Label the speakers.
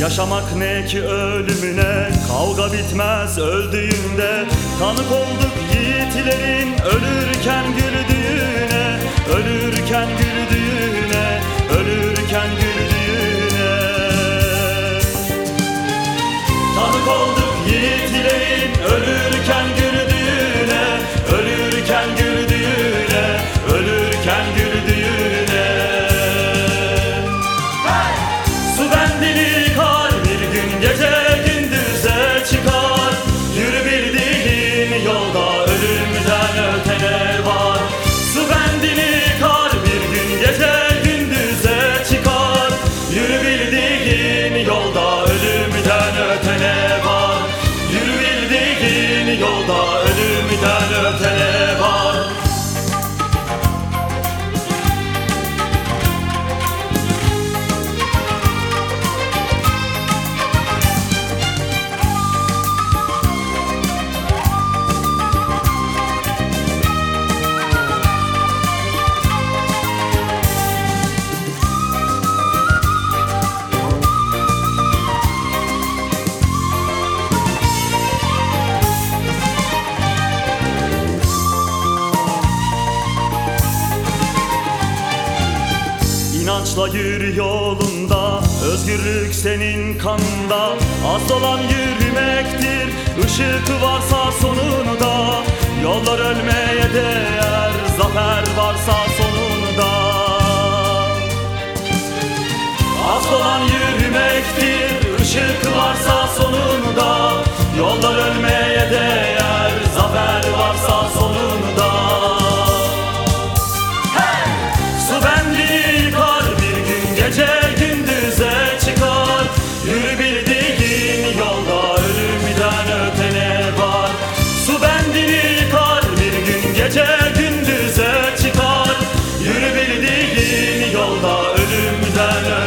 Speaker 1: Yaşamak ne ki ölümüne? Kavga bitmez öldüğünde. Tanık olduk yiğitlerin Ölürken güldüğüne. Ölürken güldüğüne Ölürken güldüğüne. Tanık olduk yiğitlerin Ölürken güldüğüne yürü yolunda Özgürlük senin kanında Az olan yürümektir Işık varsa sonunda. Yollar ölmeye değer Zafer varsa sonunda. Az olan yürümektir Işık varsa sonunda. Yollar ölmeye yolda ölümden